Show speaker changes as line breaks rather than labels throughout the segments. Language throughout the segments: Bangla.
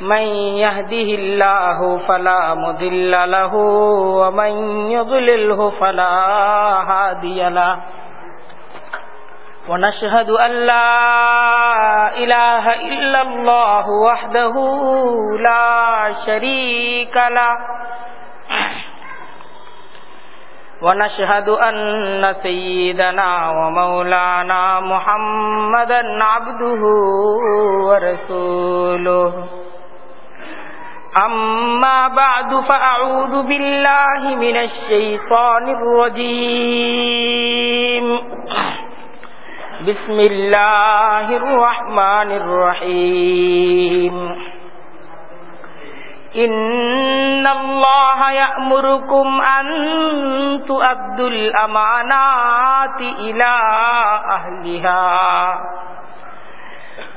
من يهده الله فلا مضل له، ومن يضلله فلا هادي له. ونشهد أن لا إله إلا الله وحده لا شريك له. ونشهد أن سيدنا ومولانا محمدا عبده ورسوله. أما بعد فأعوذ بالله من الشيطان الرجيم بسم الله الرحمن الرحيم إن الله يأمركم أن تؤدوا الأمانات إلى أهلها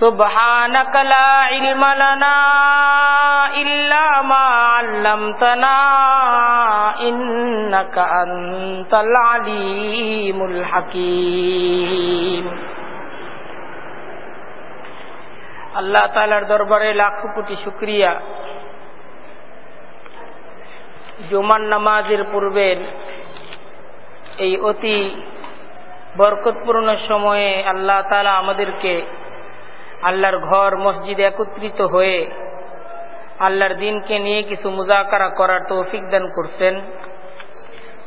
سبحانك لا علم لنا إلا ما علمتنا إنك أنت العليم الحكيم আল্লাহ তালার দরবারে লাখো কোটি শুক্রিয়া জুমান নামাজের পূর্বের এই অতি বরকতপূর্ণ সময়ে আল্লাহ তালা আমাদেরকে আল্লাহর ঘর মসজিদে একত্রিত হয়ে আল্লাহর দিনকে নিয়ে কিছু মুজাকারা করার তৌফিক দান করছেন।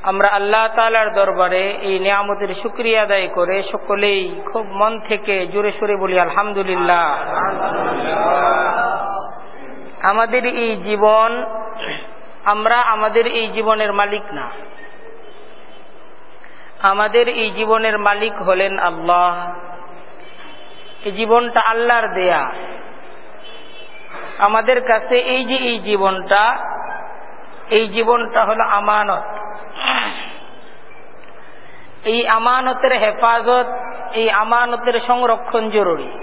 আমরা আল্লাহ তালার দরবারে এই নিয়ামতের সুক্রিয়া আদায় করে সকলেই খুব মন থেকে জোরে সোরে বলি, আলহামদুলিল্লাহ। আমাদের এই জীবন, আমরা আমাদের এই জীবনের মালিক না। আমাদের এই জীবনের মালিক হলেন আল্লাহ। এই জীবনটা আল্লাহর দেয়া। আমাদের কাছে এই যে এই জীবনটা এই জীবনটা হলো আমানত। এই আমানতের হেফাজত, এই আমানতের সংরক্ষণ জরুরি।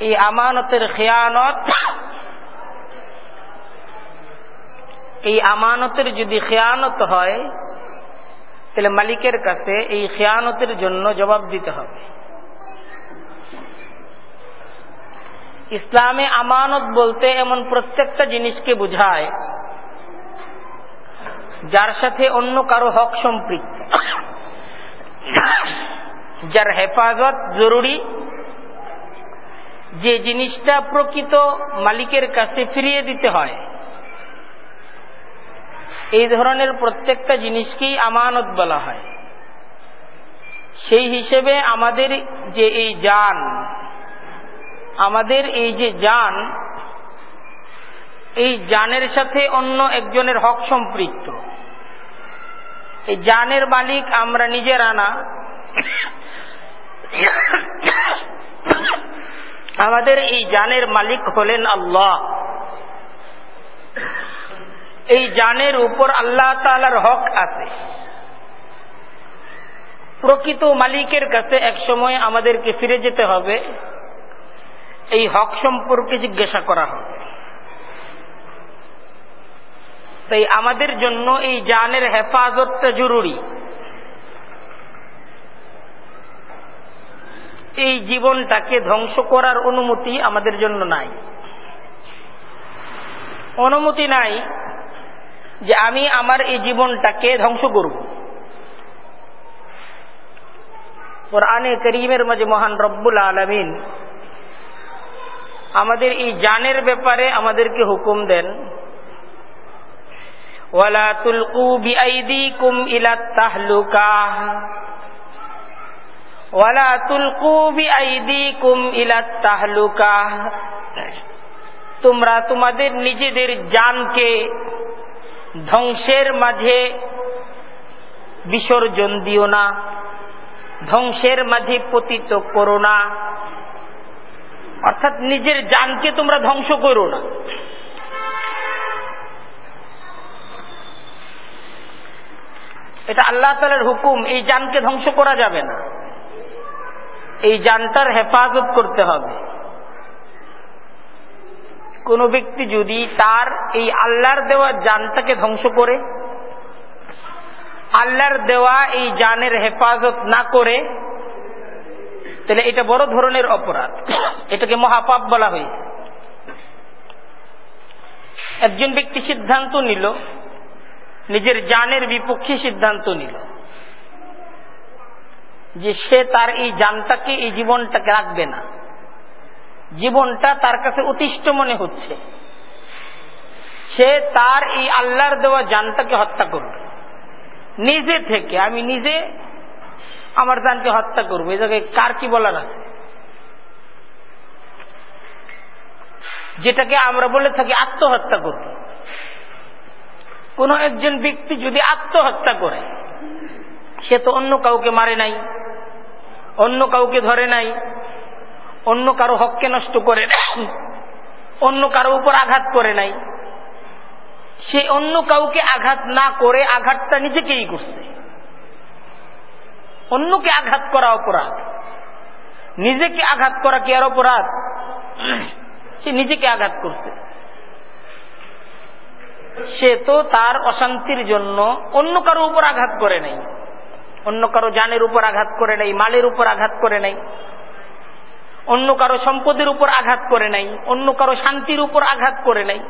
এই আমানতের খেয়ানত, এই আমানতের যদি খেয়ানত হয়, তাহলে মালিকের কাছে এই খেয়ানতের জন্য জবাব দিতে হবে। ইসলামে আমানত বলতে এমন প্রত্যেকটা জিনিসকে বোঝায় যার সাথে অন্য কারও হক সম্পৃক্ত। যার হেফাজত জরুরি, যে জিনিসটা প্রকৃত মালিকের কাছে ফিরিয়ে দিতে হয়। এই ধরনের প্রত্যেকটা জিনিসকেই আমানত বলা হয়। সেই হিসেবে আমাদের যে এই যান আমাদের এই যে যান, এই জানের সাথে অন্য একজনের হক সম্পৃক্ত। এই জানের মালিক আমরা নিজেরা না। আমাদের এই জানের মালিক হলেন আল্লাহ। এই যানের উপর আল্লাহ তালার হক আছে। প্রকৃত মালিকের কাছে এক সময় আমাদেরকে ফিরে যেতে হবে। এই হক সম্পর্কে জিজ্ঞাসা করা হবে। তাই আমাদের জন্য এই জানের হেফাজতটা জরুরি। এই জীবনটাকে ধ্বংস করার অনুমতি আমাদের জন্য নাই। অনুমতি নাই যে আমি আমার এই জীবনটাকে ধ্বংস করব। কোরআনে করিমের মাঝে মহান রব্বুল আলমিন আমাদের এই জানের ব্যাপারে আমাদেরকে হুকুম দেন। ওয়ালা ওয়ালা তোমরা তোমাদের নিজেদের জানকে ধ্বংসের মাঝে বিসর্জন দিও না। ধ্বংসের মাঝে পতিত করো না। অর্থাৎ নিজের জানকে তোমরা ধ্বংস করো না। এটা আল্লাহ তালের হুকুম, এই জানকে ধ্বংস করা যাবে না। এই জানটার হেফাজত করতে হবে। কোন ব্যক্তি যদি তার এই আল্লাহর দেওয়া জানটাকে ধ্বংস করে, আল্লাহর দেওয়া এই জানের হেফাজত না করে তাহলে এটা বড় ধরনের অপরাধ। এটাকে মহাপাপ বলা হয়েছে। একজন ব্যক্তি সিদ্ধান্ত নিল, নিজের জানের বিপক্ষে সিদ্ধান্ত নিল, যে সে তার এই জানটাকে, এই জীবনটাকে রাখবে না। জীবনটা তার কাছে অতিষ্ঠ মনে হচ্ছে। সে তার এই আল্লাহর দেওয়া জানটাকে হত্যা করবে নিজে থেকে, আমি নিজে আমার জানকে হত্যা করব। এই জায়গায় কার কি বলার আছে? যেটাকে আমরা বলে থাকি আত্মহত্যা করব। কোন একজন ব্যক্তি যদি আত্মহত্যা করে, সে তো অন্য কাউকে মারে নাই, অন্য কাউকে ধরে নাই, অন্য কারও হককে নষ্ট করে নাই, অন্য কারও উপর আঘাত করে নাই, সে অন্য কাউকে আঘাত না করে আঘাতটা নিজেকেই করছে। অন্যকে আঘাত করা অপরাধ। নিজেকে আঘাত করা কি আর অপরাধ? সে নিজেকে আঘাত করছে। সে তো তার অশান্তির জন্য অন্য কারও উপর আঘাত করে নাই। অন্য কারও জানের উপর আঘাত করে নাই, মালের উপর আঘাত করে নাই। অন্য কারও সম্পদের উপর আঘাত করে নাই, অন্য কারও শান্তির উপর আঘাত করে নাই।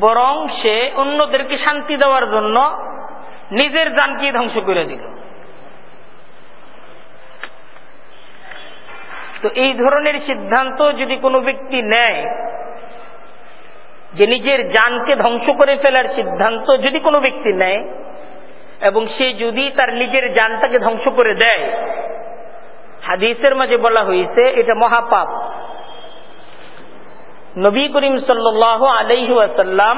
বরং সে অন্যদেরকে শান্তি দেওয়ার জন্য নিজের জানকে ধ্বংস করে দিল। তো এই ধরনের সিদ্ধান্ত যদি কোনো ব্যক্তি নেয়, যে নিজের জানকে ধ্বংস করে ফেলার সিদ্ধান্ত যদি কোনো ব্যক্তি নেয়, এবং সে যদি তার নিজের জানটাকে ধ্বংস করে দেয়, হাদিসের মাঝে বলা হয়েছে, এটা মহাপাপ। নবী করিম সাল্লাহ আলাইহু আসাল্লাম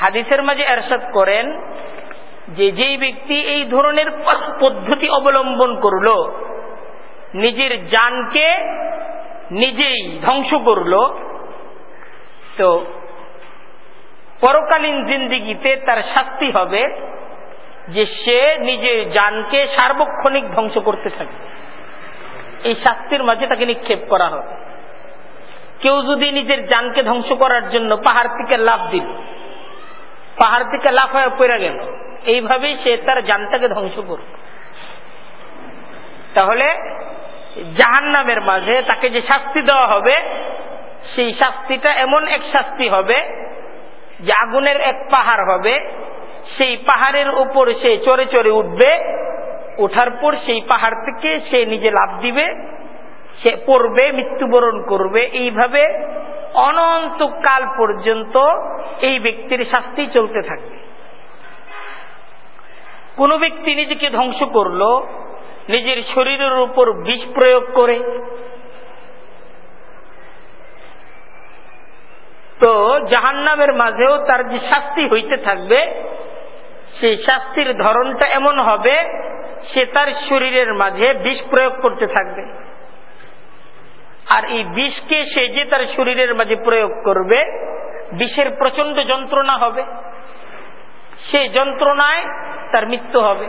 হাদিসের মাঝে এরশাদ করেন যে যেই ব্যক্তি এই ধরনের পদ্ধতি অবলম্বন করল নিজের জানকে নিজেই ধ্বংস করল। তো পরকালীন জিন্দিগিতে তার শাস্তি হবে যে সে নিজের জানকে সার্বক্ষণিক ধ্বংস করতে থাকে। এই শাস্তির মাঝে তাকে নিক্ষেপ করা হবে। কেউ যদি নিজের জানকে ধ্বংস করার জন্য পাহাড় থেকে লাভ দিল, পাহাড় থেকে লাভ হয়ে পড়ে গেল, এইভাবেই সে তার জানটাকে ধ্বংস করবে তাহলে জাহান নামের মাঝে তাকে যে শাস্তি দেওয়া হবে, সেই শাস্তিটা এমন এক শাস্তি হবে যে আগুনের এক পাহাড় হবে। সেই পাহাড়ের উপর সে চড়ে চড়ে উঠবে। ওঠার পর সেই পাহাড় থেকে সে নিজে লাভ দিবে, সে পড়বে, মৃত্যুবরণ করবে। এইভাবে অনন্তকাল পর্যন্ত এই ব্যক্তির শাস্তি চলতে থাকবে। কোন ব্যক্তি নিজেকে ধ্বংস করল নিজের শরীরের উপর বিষ প্রয়োগ করে। তো জাহান্নামের মাঝেও তার যে শাস্তি হইতে থাকবে, সেই শাস্তির ধরনটা এমন হবে, সে তার শরীরের মাঝে বিষ প্রয়োগ করতে থাকবে। আর এই বিষকে সে যে তার শরীরের মাঝে প্রয়োগ করবে, বিষের প্রচণ্ড যন্ত্রণা হবে। সেই যন্ত্রণায় তার মৃত্যু হবে।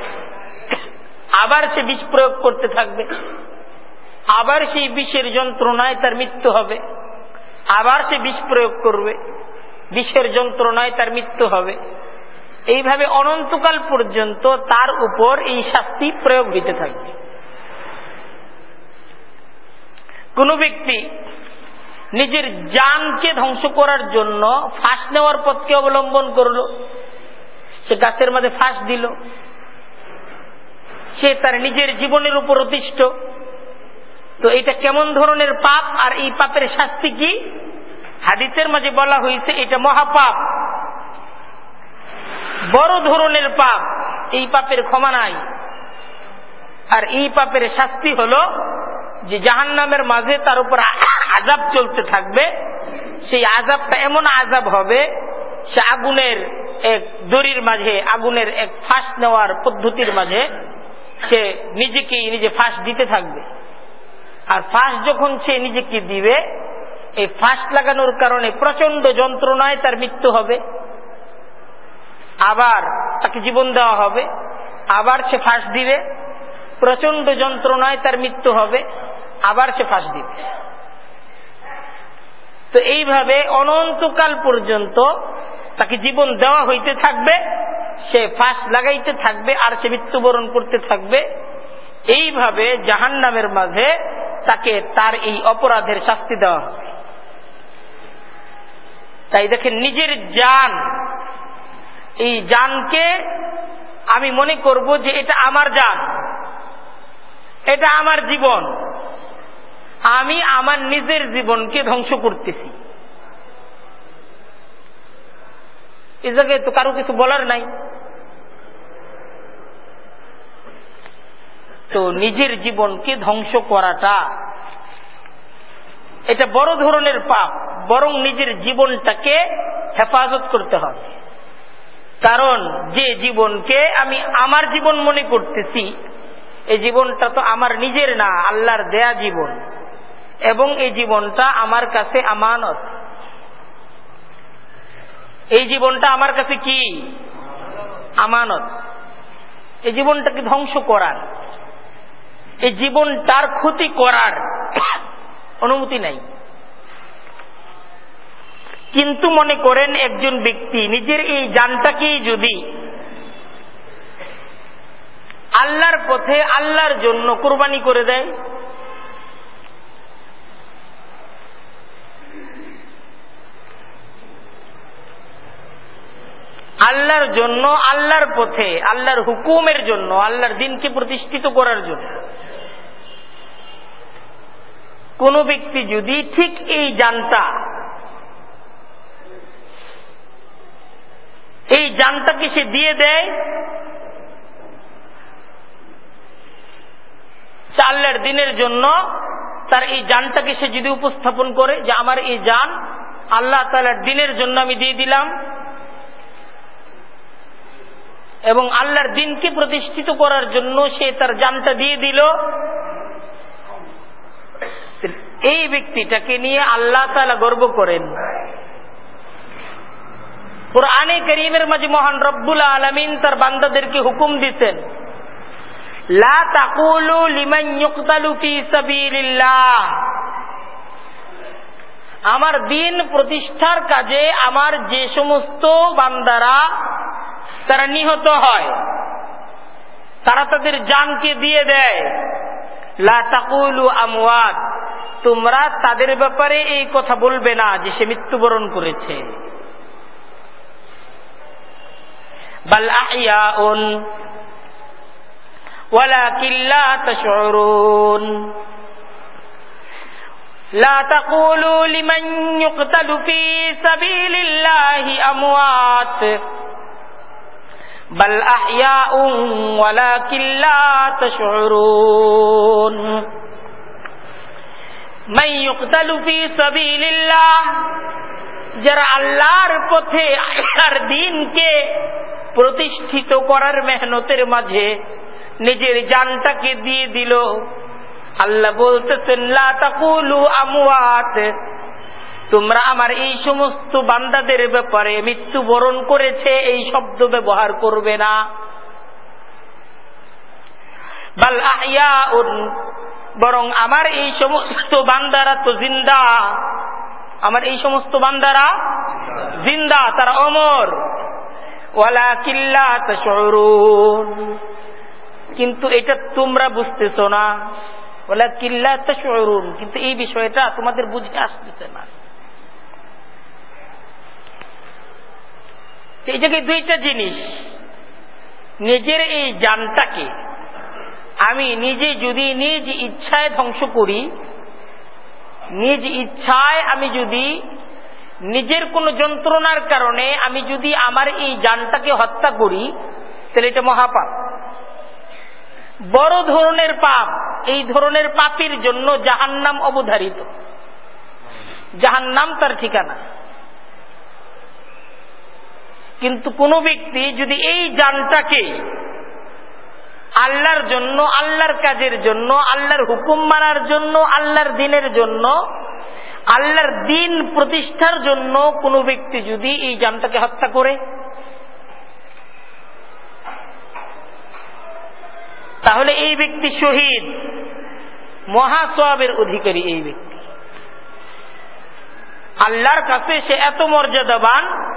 আবার সে বিষ প্রয়োগ করতে থাকবে। আবার সেই বিষের যন্ত্রণায় তার মৃত্যু হবে। আবার সে বিষ প্রয়োগ করবে। বিষের যন্ত্রণায় তার মৃত্যু হবে। এইভাবে অনন্তকাল পর্যন্ত তার উপর এই শাস্তি প্রয়োগ হইতে থাকবে। কোন ব্যক্তি নিজের জানকে ধ্বংস করার জন্য ফাঁস নেওয়ার পথকে অবলম্বন করল। সে গাছের মাঝে ফাঁস দিল। সে তার নিজের জীবনের উপর অতিষ্ঠ। তো এটা কেমন ধরনের পাপ আর এই পাপের শাস্তি কি? হাদিসের মাঝে বলা হয়েছে, এটা মহাপাপ। বড় ধরনের পাপ, এই পাপের ক্ষমা নাই। আর এই পাপের শাস্তি হল যে জাহান নামের মাঝে তার উপর আজাব চলতে থাকবে। সেই আজাবটা এমন আজাব হবে, সে আগুনের এক দড়ির মাঝে, আগুনের এক ফাঁস নেওয়ার পদ্ধতির মাঝে সে নিজেকেই নিজে ফাঁস দিতে থাকবে। আর ফাঁস যখন সে নিজেকে দিবে, এই ফাঁস লাগানোর কারণে প্রচণ্ড যন্ত্রণায় তার মৃত্যু হবে। আবার তাকে জীবন দেওয়া হবে, আবার সে ফাঁস দিবে প্রচণ্ড যন্ত্রণায় তার মৃত্যু হবে, আবার সে ফাঁস দিবে। তো এইভাবে অনন্তকাল পর্যন্ত তাকে জীবন দেওয়া হইতে থাকবে। সে ফাঁস লাগাইতে থাকবে আর সে মৃত্যুবরণ করতে থাকবে। এইভাবে জাহান নামের মাঝে তাকে তার এই অপরাধের শাস্তি দেওয়া হবে। তাই দেখেন, নিজের জান, এই জানকে আমি মনে করব যে এটা আমার জান, এটা আমার জীবন, আমি আমার নিজের জীবনকে ধ্বংস করতেছি। এ জায়গায় তো কারও কিছু বলার নাই। তো নিজের জীবনকে ধ্বংস করাটা, এটা বড় ধরনের পাপ, বরং নিজের জীবনটাকে হেফাজত করতে হবে। কারণ যে জীবনকে আমি আমার জীবন মনে করতেছি, এই জীবনটা তো আমার নিজের না, আল্লাহর দেয়া জীবন। এবং এই জীবনটা আমার কাছে আমানত। এই জীবনটা আমার কাছে কি? আমানত। এই জীবনটাকে ধ্বংস করার। এই জীবনটার ক্ষতি করার অনুমতি নাই। কিন্তু মনে করেন একজন ব্যক্তি, নিজের এই যানটাকেই যদি আল্লাহর পথে, আল্লাহর জন্য কোরবানি করে দেয় আল্লাহর জন্য, আল্লাহর পথে, আল্লাহর হুকুমের জন্য, আল্লাহর দিনকে প্রতিষ্ঠিত করার জন্য। কোন ব্যক্তি যদি ঠিক এই জানটা এই জানটাকে সে দিয়ে দেয় আল্লাহর দিনের জন্য তার এই জানটাকে সে যদি উপস্থাপন করে যে আমার এই জান আল্লাহ তালার দিনের জন্য আমি দিয়ে দিলাম এবং আল্লাহর দিনকে প্রতিষ্ঠিত করার জন্য সে তার জানটা দিয়ে দিল। এই ব্যক্তিটাকে নিয়ে আল্লাহ তালা গর্ব করেন। কোরআনে করিমের মাঝে মহান রব্বুল আলমিন তার বান্দাদেরকে হুকুম দিতেন আমার দিন প্রতিষ্ঠার কাজে আমার যে সমস্ত বান্দারা তারা নিহত হয় তারা তাদের জানকে দিয়ে দেয় লা তাকুলু আমওয়াত তোমরা তাদের ব্যাপারে এই কথা বলবে না যে সে মৃত্যুবরণ করেছে বাল আহিয়াউন ولكن لا تشعرون لا تقولوا لمن يقتل في سبيل الله أموات بل أحياء ولكن لا تشعرون من يقتل في سبيل الله যারা আল্লাহর পথে আল্লাহর দিনকে প্রতিষ্ঠিত করার মেহনতের মাঝে নিজের জানটাকে দিয়ে দিল আল্লাহ বলতেছেন লাকুলু আমুয়াত তোমরা আমার এই সমস্ত বান্দাদের ব্যাপারে মৃত্যুবরণ করেছে, এই শব্দ ব্যবহার করবে না। বাল বরং আমার এই সমস্ত বান্দারা তো জিন্দা। আমার এই সমস্ত বান্দারা জিন্দা, তারা অমর। ওয়ালা কিল্লা তশরুন কিন্তু এটা তোমরা বুঝতেছ না। ওলা কিল্লা তশরুন কিন্তু এই বিষয়টা তোমাদের বুঝে আসতেছে না। এই দুইটা জিনিস। নিজের এই জানটাকে আমি নিজে যদি নিজ ইচ্ছায় ধ্বংস করি, নিজ ইচ্ছায় আমি যদি নিজের কোনো যন্ত্রণার কারণে আমি যদি আমার এই জানটাকে হত্যা করি, তাহলে এটা মহাপাপ। বড় ধরনের পাপ, এই ধরনের পাপের জন্য জাহান্নাম অবধারিত। জাহান নাম তার ঠিকানা। কিন্তু কোন ব্যক্তি যদি এই যানটাকে আল্লাহর জন্য, আল্লাহর কাজের জন্য, আল্লাহর হুকুম মানার জন্য, আল্লাহর দিনের জন্য, আল্লাহর দিন প্রতিষ্ঠার জন্য কোনো ব্যক্তি যদি এই জানটাকে হত্যা করে, তাহলে এই ব্যক্তি শহীদ মহাসবের অধিকারী এই ব্যক্তি। আল্লাহর কাছে সে এত মর্যাদাবান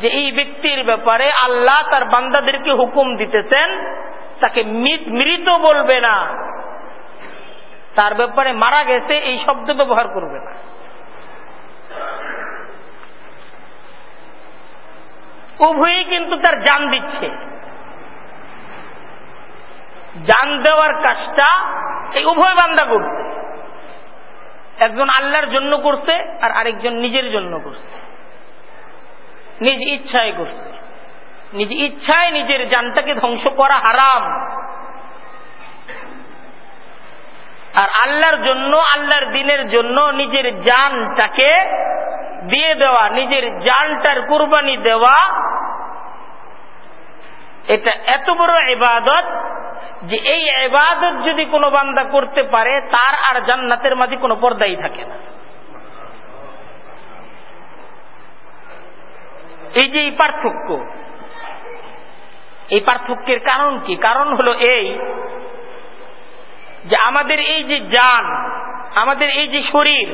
যে এই ব্যক্তির ব্যাপারে আল্লাহ তার বান্দাদেরকে হুকুম দিতেছেন, তাকে মৃত বলবে না। তার ব্যাপারে মারা গেছে, এই শব্দ ব্যবহার করবে না। উভয়ই কিন্তু তার জান দিচ্ছে। জান দেওয়ার কাজটা এই উভয় বান্দা করছে। একজন আল্লাহর জন্য করছে আর আরেকজন নিজের জন্য করছে। নিজ ইচ্ছায় করছে নিজ ইচ্ছায় নিজের জানটাকে ধ্বংস করা হারাম। আর আল্লাহর জন্য, আল্লাহর দিনের জন্য নিজের জানটাকে দিয়ে দেওয়া, নিজের জানটার কুরবানি দেওয়া, এটা এত বড় এবাদত যে এই এবাদত যদি কোনো বান্দা করতে পারে, তার আর জান্নাতের মাঝে কোনো পর্দাই থাকে না। এই যে এই পার্থক্য, এই পার্থক্যের কারণ কি? কারণ হলো এই যে আমাদের এই যে যান আমাদের এই যে শরীর,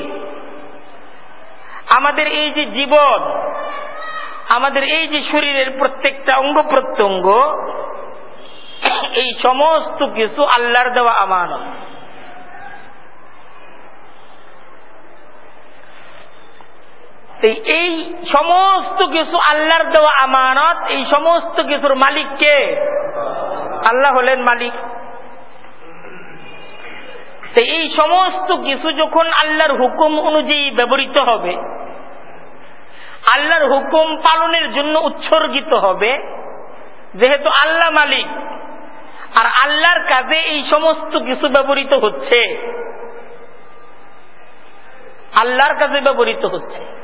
আমাদের এই যে জীবন, আমাদের এই যে শরীরের প্রত্যেকটা অঙ্গ প্রত্যঙ্গ, এই সমস্ত কিছু আল্লাহর দেওয়া আমানত। এই সমস্ত কিছু আল্লাহর দেওয়া আমানত, এই সমস্ত কিছুর মালিক কে? আল্লাহ হলেন মালিক। এই সমস্ত কিছু যখন আল্লাহর হুকুম অনুযায়ী ব্যবহৃত হবে, আল্লাহর হুকুম পালনের জন্য উৎসর্গিত হবে, যেহেতু আল্লাহ মালিক, আর আল্লাহর কাজে এই সমস্ত কিছু ব্যবহৃত হচ্ছে। আল্লাহর কাজে ব্যবহৃত হচ্ছে।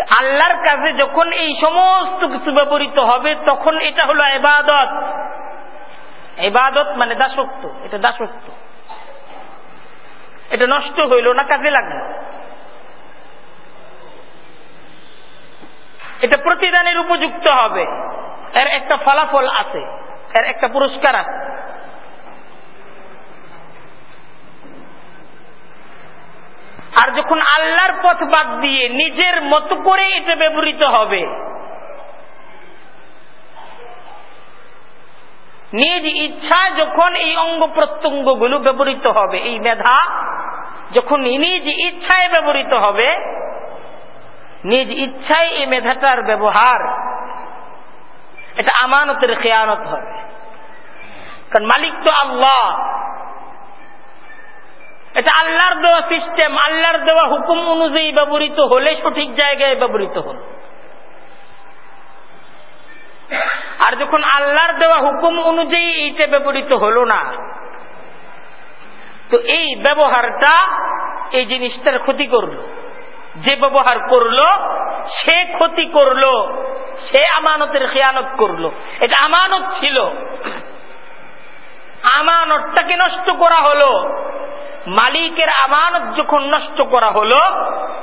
আল্লাহর কাজে যখন এই সমস্ত কিছু ব্যবহৃত হবে, তখন এটা হলো এবাদত এবাদত মানে দাসত্ব, এটা দাসত্ব। এটা নষ্ট হইল না, কাজে লাগল। এটা প্রতিদানের উপযুক্ত হবে। এর একটা ফলাফল আছে, এর একটা পুরস্কার আছে। আর যখন আল্লাহর পথ বাদ দিয়ে নিজের মতো করে এটা ব্যবহৃত হবে, নিজ ইচ্ছা যখন এই অঙ্গ প্রত্যঙ্গগুলো ব্যবহৃত হবে, এই মেধা যখন নিজ ইচ্ছায় ব্যবহৃত হবে, নিজ ইচ্ছায় এই মেধাটার ব্যবহার, এটা আমানতের খেয়ানত হবে। কারণ মালিক তো আল্লাহ। এটা আল্লাহর দেওয়া সিস্টেম, আল্লাহর দেওয়া হুকুম অনুযায়ী ব্যবহৃত হলে সঠিক জায়গায় ব্যবহৃত হল। আর যখন আল্লাহর দেওয়া হুকুম অনুযায়ী এইটা ব্যবহৃত হলো না, তো এই ব্যবহারটা এই জিনিসটার ক্ষতি করল। যে ব্যবহার করল, সে ক্ষতি করল, সে আমানতের খেয়ানত করল। এটা আমানত ছিল। আমানতটাকে নষ্ট করা হলো। মালিকের আমানত যখন নষ্ট করা হলো,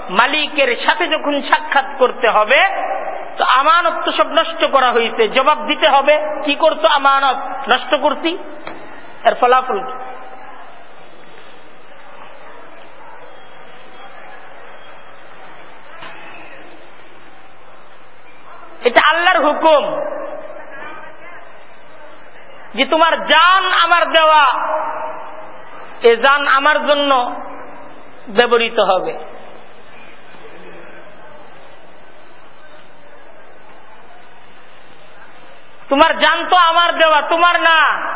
মালিকের সাথে যখন সাক্ষাৎ করতে হবে, তো আমানত তো সব নষ্ট করা হয়েছে জবাব দিতে হবে, কি করতো আমানত? নষ্ট করছি। এর ফলাফল এটা আল্লাহর হুকুম। যে তোমার জান আমার দেওয়া, এ জান আমার জন্য ব্যবহৃত হবে। তোমার জান তো আমার দেওয়া, তোমার না।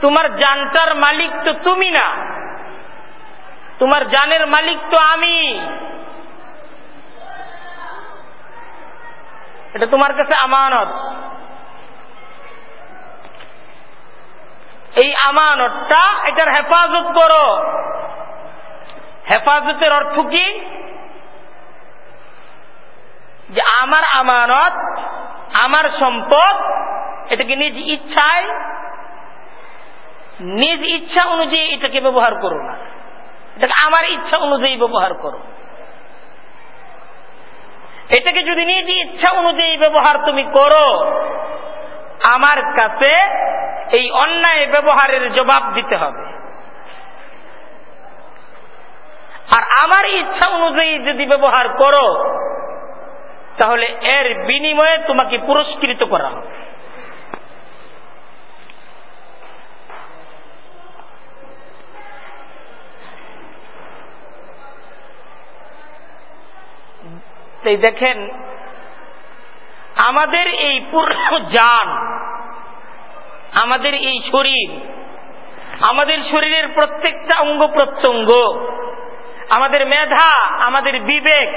তোমার জানটার মালিক তো তুমি না। তোমার জানের মালিক তো আমি। এটা তোমার কাছে আমানত। এই আমানতটা এটার হেফাজত করো। হেফাজতের অর্থ কি? যে আমার আমানত, আমার সম্পদ, এটাকে নিজ ইচ্ছায়, নিজ ইচ্ছা অনুযায়ী এটাকে ব্যবহার করো না। এটাকে আমার ইচ্ছা অনুযায়ী ব্যবহার করো। এটাকে যদি নিজ ইচ্ছা অনুযায়ী ব্যবহার তুমি করো, আমার কাছে এই অন্যায় ব্যবহারের জবাব দিতে হবে। আর আমার ইচ্ছা অনুযায়ী যদি ব্যবহার করো, তাহলে এর বিনিময়ে তোমাকে পুরস্কৃত করা হবে। দেখেন, আমাদের এই পুরো যান আমাদের এই শরীর, আমাদের শরীরের প্রত্যেকটা অঙ্গ প্রত্যঙ্গ, আমাদের মেধা, আমাদের বিবেক,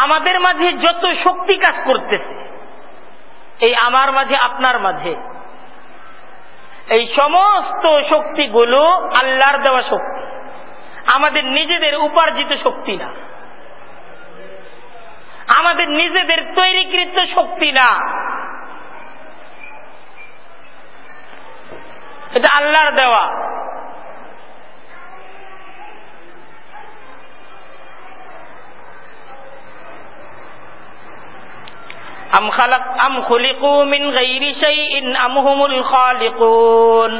আমাদের মাঝে যত শক্তি কাজ করতেছে, এই আমার মাঝে, আপনার মাঝে, এই সমস্ত শক্তিগুলো আল্লাহর দেওয়া শক্তি, আমাদের নিজেদের উপার্জিত শক্তি না, আমাদের নিজেদের তৈরিকৃত শক্তি না। এটা আল্লাহর দেওয়া। আম খালাক, আম খুলিকু মিন গাইরি শাইইন, আম হুমুল খালিকুন।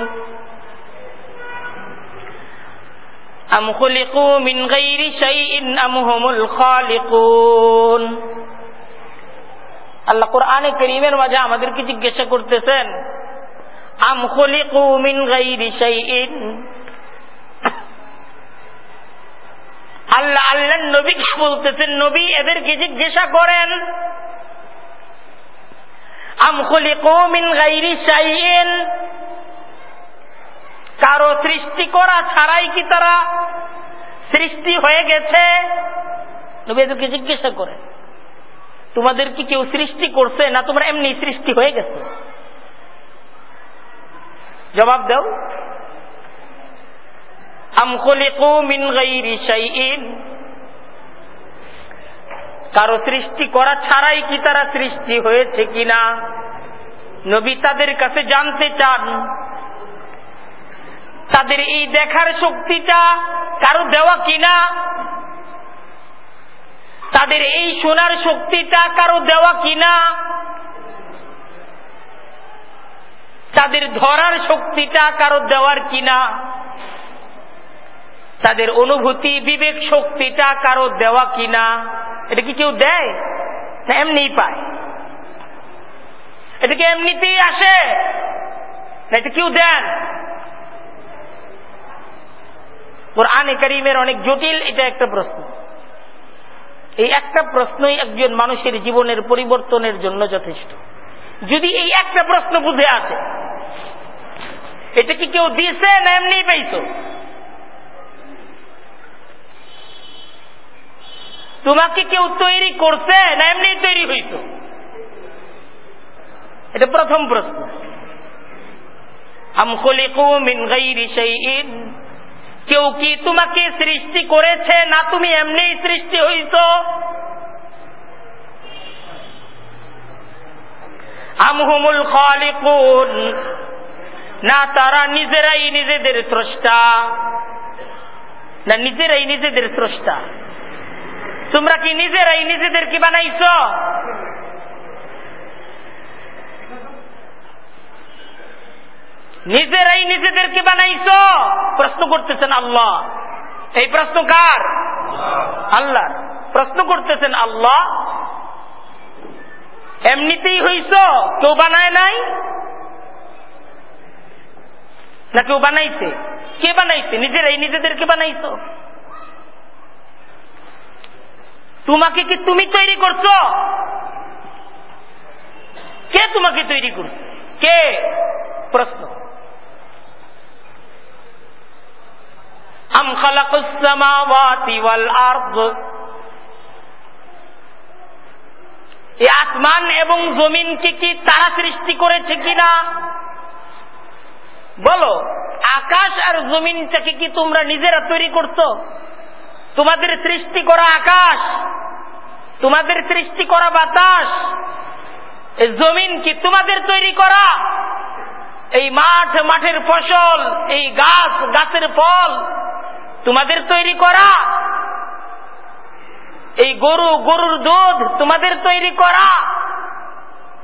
আম খুলিকু মিন গাইরি শাইইন, আম হুমুল খালিকুন। আল্লাহ কোরআনে করিমের মাঝে আমাদেরকে জিজ্ঞাসা করতেছেন আম মিন গাইরি শাইইন আল্লাহ আল্লাহ নবীকে বলতেছেন, নবী এদেরকে জিজ্ঞাসা করেন। আম খলিকু মিন গাইরি শাইইন কারও সৃষ্টি করা ছাড়াই কি তারা সৃষ্টি হয়ে গেছে? নবী এদেরকে জিজ্ঞাসা করেন, তোমাদের কি কেউ সৃষ্টি করছে না তোমরা এমনি সৃষ্টি হয়ে গেছে? জবাব দাও। কারও সৃষ্টি করা ছাড়াই কি তারা সৃষ্টি হয়েছে কিনা? নবী তাদের কাছে জানতে চান। তাদের এই দেখার শক্তিটা কারও দেওয়া কিনা? তাদের এই শোনার শক্তিটা কারও দেওয়া কিনা? তাদের ধরার শক্তিটা কারও দেওয়ার কিনা? তাদের অনুভূতি, বিবেক শক্তিটা কারও দেওয়া কিনা? এটা কি কেউ দেয়? না, এমনিই পায়। এটা কি এমনিতেই আসে? না, এটা কেউ দেন? কোরআনে করিমের অনেক জটিল, এটা একটা প্রশ্ন। এই একটা প্রশ্নই একজন মানুষের জীবনের পরিবর্তনের জন্য যথেষ্ট। যদি এই একটা প্রশ্ন বুঝে আসে, এটা কি কেউ দিয়েছে না এমনি পাইছো? তোমাকে কেউ তৈরি করছে না এমনি তৈরি হইছ? এটা প্রথম প্রশ্ন। কেউ কি তোমাকে সৃষ্টি করেছে না তুমি এমনি সৃষ্টি হইছ? আমহুমুল খালিকুন। না, তারা নিজেরাই নিজেদের স্রষ্টা। না, নিজেরাই নিজেদের স্রষ্টা। তোমরা কি নিজেরাই নিজেদের কি বানাইছ? নিজেরাই নিজেদেরকে বানাইছ? প্রশ্ন করতেছেন আল্লাহ। এই প্রশ্ন কার? আল্লাহ প্রশ্ন করতেছেন আল্লাহ এমনিতেই হইছ কেউ বানায় নাই? না কেউ বানাইছে কে বানাইছে? নিজেরাই নিজেদেরকে বানাইছ? তোমাকে কি তুমি তৈরি করছ? কে তোমাকে তৈরি করছে? কে? প্রশ্ন। আম খালাকুস সামাওয়াতি ওয়াল আরদ। আসমান এবং জমিনকে কি তারা সৃষ্টি করেছে কিনা? বলো, আকাশ আর জমিনটাকে কি তোমরা নিজেরা তৈরি করছ? তোমাদের সৃষ্টি করা আকাশ, তোমাদের সৃষ্টি করা বাতাস জমিন কি তোমাদের তৈরি করা? এই মাঠ, মাঠের ফসল, এই গাছ, গাছের ফল তোমাদের তৈরি করা? এই গরু গরুর দুধ তোমাদের তৈরি করা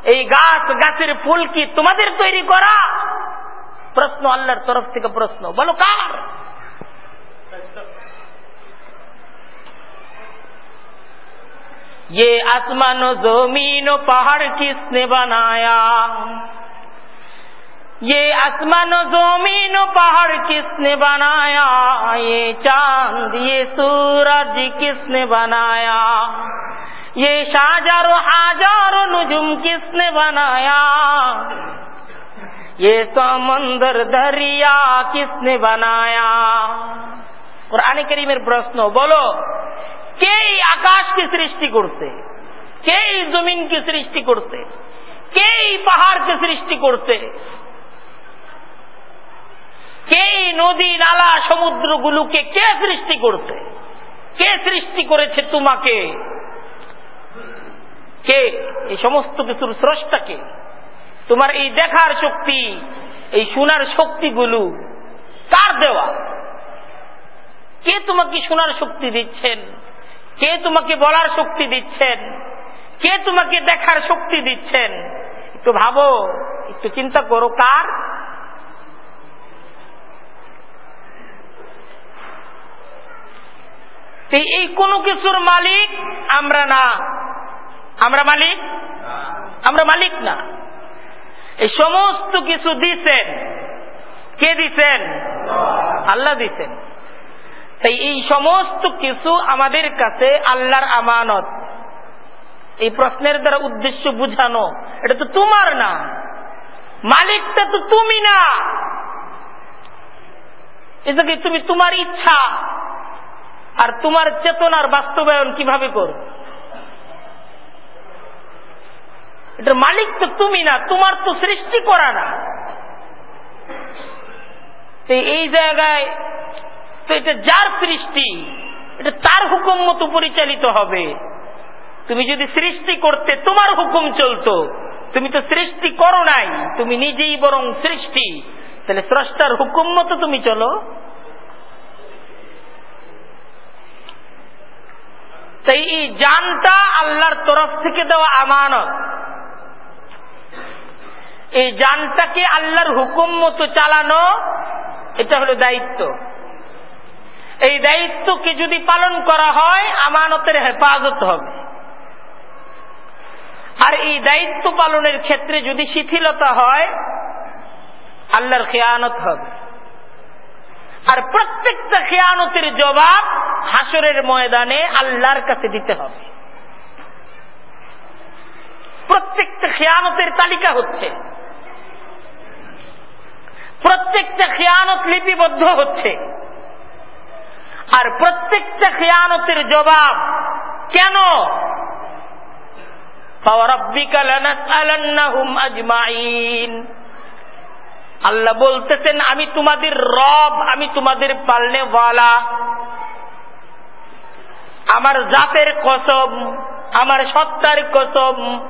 এই গাছ গাছের ফুল কি তোমাদের তৈরি করা প্রশ্ন আল্লাহর তরফ থেকে প্রশ্ন বলো কার ये आसमान जमीन पहाड़ किसने बनाया ये आसमान जमीन पहाड़ किसने बनाया ये चांद ये सूरज किसने बनाया ये शाजारो हाजारो नुजुम किसने बनाया ये समंदर दरिया किसने बनाया কোরআনে করিমের প্রশ্ন বলো কে এই আকাশকে সৃষ্টি করছে কে এই জমিনকে সৃষ্টি করছে কে এই পাহাড়কে সৃষ্টি করছে কে নদী নালা সমুদ্রগুলোকে কে সৃষ্টি করছে? কে সৃষ্টি করেছে তোমাকে? কে? এই সমস্ত কিছুর স্রষ্টাকে? তোমার এই দেখার শক্তি, এই শোনার শক্তিগুলো কার দেওয়া? কে তোমাকে শোনার শক্তি দিচ্ছেন? কে তোমাকে বলার শক্তি দিচ্ছেন? কে তোমাকে দেখার শক্তি দিচ্ছেন? একটু ভাবো, একটু চিন্তা করো, কার? এই কোনো কিছুর মালিক আমরা না। আমরা মালিক? আমরা মালিক না। এই সমস্ত কিছু দিচ্ছেন কে দিছেন? আল্লাহ দিছেন। তাই এই সমস্ত কিছু আমাদের কাছে আল্লাহর আমানত। এই প্রশ্নের দ্বারা উদ্দেশ্য বুঝানো, এটা তো তোমার না। মালিকটা তো তুমি না। এটাকে তুমি তোমার ইচ্ছা। আর তোমার চেতনার বাস্তবায়ন কীভাবে করো এটার মালিক তো তুমি না, তোমার তো সৃষ্টি করা না। এই জায়গায় তো এটা যার সৃষ্টি, এটা তার হুকুম মতো পরিচালিত হবে। তুমি যদি সৃষ্টি করতে তোমার হুকুম চলতো, তুমি তো সৃষ্টি করো নাই, তুমি নিজেই বরং সৃষ্টি। তাহলে স্রষ্টার হুকুম মতো তুমি চলো। তাই এই জানটা আল্লাহর তরফ থেকে দেওয়া আমানত। এই জানটাকে আল্লাহর হুকুম মতো চালানো, এটা হলো দায়িত্ব। এই দায়িত্বকে যদি পালন করা হয়, আমানতের হেফাজত হবে। আর এই দায়িত্ব পালনের ক্ষেত্রে যদি শিথিলতা হয়, আল্লাহর খেয়ানত হবে। আর প্রত্যেকটা খেয়ানতের জবাব হাসরের ময়দানে আল্লাহর কাছে দিতে হবে। প্রত্যেকটা খেয়ানতের তালিকা হচ্ছে। প্রত্যেকটা খেয়ানত লিপিবদ্ধ হচ্ছে। আর প্রত্যেকটা খেয়ানতের জবাব কেন? আল্লাহ বলতেছেন, আমি তোমাদের রব, আমি তোমাদের পালনে আমার জাতের কসম, আমার সত্তার কসম।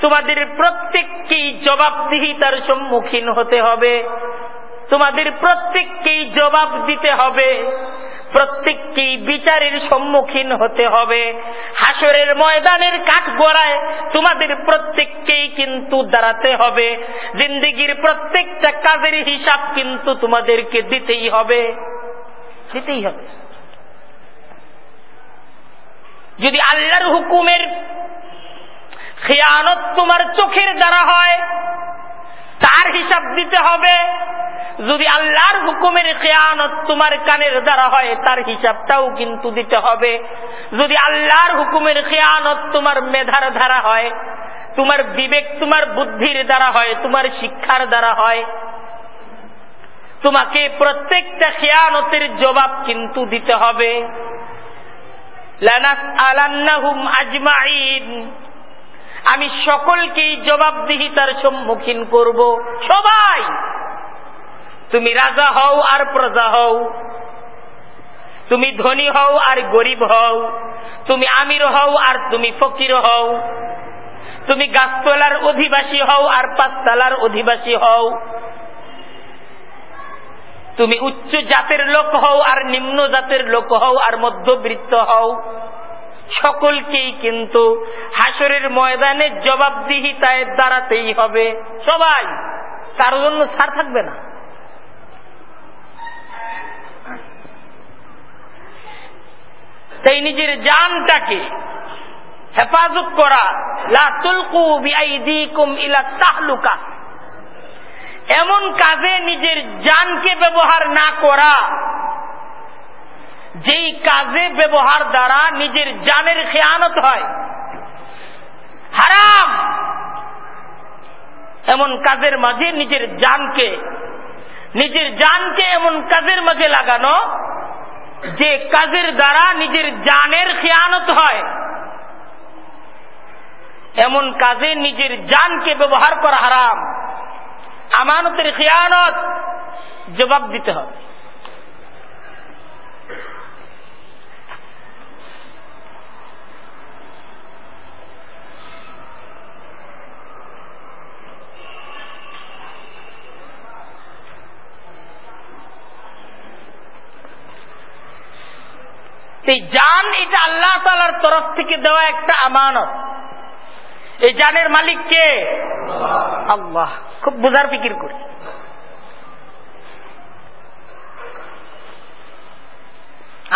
তোমাদের প্রত্যেককেই জবাবদিহিতার সম্মুখীন হতে হবে। তোমাদের প্রত্যেককেই জবাব দিতে হবে। প্রত্যেককেই বিচারের সম্মুখীন হতে হবে। হাসরের ময়দানের কাঠ গড়ায় তোমাদের প্রত্যেককেই কিন্তু দাঁড়াতে হবে। জিন্দিগির প্রত্যেকটা কাজের হিসাব কিন্তু তোমাদেরকে দিতেই হবে। দিতেই হবে। যদি আল্লাহর হুকুমের খেয়ানত তোমার চোখের দ্বারা হয়, তার হিসাব দিতে হবে। যদি আল্লাহর হুকুমের খেয়ানত তোমার কানের দ্বারা হয়, তার হিসাবটাও কিন্তু দিতে হবে। যদি আল্লাহর হুকুমের খেয়ানত তোমার মেধার দ্বারা হয়, তোমার বিবেক, তোমার বুদ্ধির দ্বারা হয়, তোমার শিক্ষার দ্বারা হয়, তোমাকে প্রত্যেকটা খেয়ানতের জবাব কিন্তু দিতে হবে। আমি সকলকেই জবাবদিহিতার সম্মুখীন করব। সবাই! তুমি রাজা হও আর প্রজা হও। তুমি ধনী হও আর গরিব হও। তুমি আমির হও আর তুমি ফকির হও। তুমি গাছতলার অধিবাসী হও আর পাঁচতলার অধিবাসী হও। তুমি উচ্চ জাতের লোক হও আর নিম্ন জাতের লোক হও আর মধ্যবৃত্ত হও। সকলকেই কিন্তু হাসরের ময়দানে জবাবদিহিতায় দাঁড়াতেই হবে। সবাই কারও জন্য ছাড় থাকবে না। তাই নিজের জানটাকে হেফাজত করা তাহলুকা। এমন কাজে নিজের জানকে ব্যবহার না করা, যেই কাজে ব্যবহার দ্বারা নিজের জানের খেয়ানত হয়। হারাম! এমন কাজের মাঝে নিজের জানকে নিজের জানকে এমন কাজের মাঝে লাগানো যে কাজের দ্বারা নিজের জানের খেয়ানত হয়, এমন কাজে নিজের জানকে ব্যবহার করা হারাম। আমানতের খেয়ানত জবাব দিতে হবে। এই জান এটা আল্লাহ তালার তরফ থেকে দেওয়া একটা আমানত। এই জানের মালিক কে? আল্লাহ। খুব বোঝার ফিকির করি।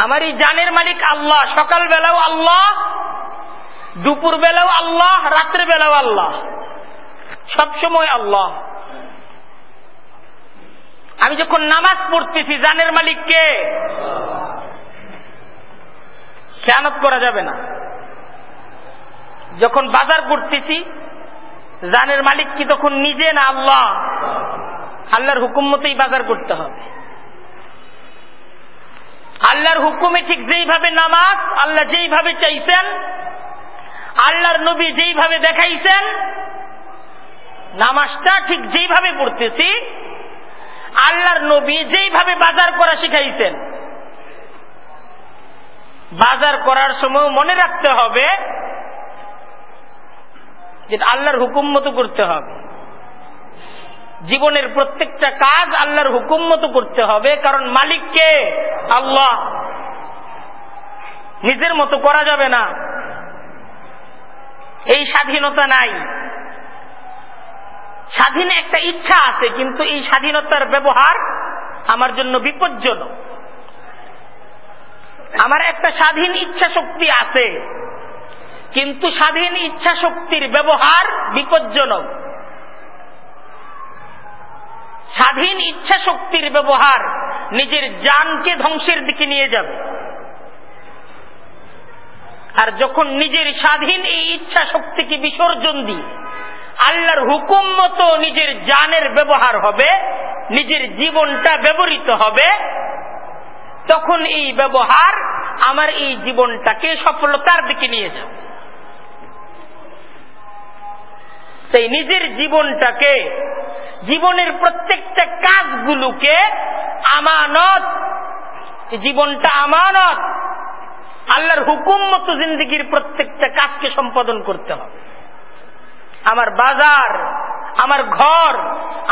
আমার এই জানের মালিক আল্লাহ। সকাল বেলাও আল্লাহ দুপুর বেলাও আল্লাহ রাত্রে বেলাও আল্লাহ। সবসময় আল্লাহ। আমি যখন নামাজ পড়তেছি, জানের মালিক কে? খেয়ানত করা যাবে না। যখন বাজার করতেছি, জানের মালিক কি তখন নিজে না আল্লাহ? আল্লাহর হুকুম মতেই বাজার করতে হবে। আল্লাহর হুকুমে ঠিক যেইভাবে নামাজ, আল্লাহ যেইভাবে চাইছেন, আল্লাহর নবী যেইভাবে দেখাইছেন, নামাজটা ঠিক যেইভাবে পড়তেছি, আল্লাহর নবী যেইভাবে বাজার করা শিখাইছেন। বাজার করার সময় মনে রাখতে হবে যে আল্লাহর হুকুম মতো করতে হবে। জীবনের প্রত্যেকটা কাজ আল্লাহর হুকুম মতো করতে হবে, কারণ মালিককে আল্লাহ। নিজের মতো করা যাবে না। এই স্বাধীনতা নাই। স্বাধীন একটা ইচ্ছা আছে, কিন্তু এই স্বাধীনতার ব্যবহার আমার জন্য বিপজ্জনক। আমার একটা স্বাধীন ইচ্ছা শক্তি আছে। কিন্তু স্বাধীন ইচ্ছা শক্তির ব্যবহার বিপজ্জনক। স্বাধীন ইচ্ছা শক্তির ব্যবহার নিজের জানকে ধ্বংসের দিকে নিয়ে যাবে। আর যখন নিজের স্বাধীন এই ইচ্ছা শক্তিকে বিসর্জন দিই আল্লাহর হুকুম মতো নিজের জানের ব্যবহার হবে, নিজের জীবনটা ব্যবহৃত হবে তখন এই ব্যবহার আমার এই জীবনটাকে সফলতার দিকে নিয়ে যাবে। সেই নিজের জীবনটাকে, জীবনের প্রত্যেকটা কাজগুলোকে আমানত, জীবনটা আমানত, আল্লাহর হুকুম মতো জিন্দগির প্রত্যেকটা কাজকে সম্পাদন করতে হবে। আমার বাজার, আমার ঘর,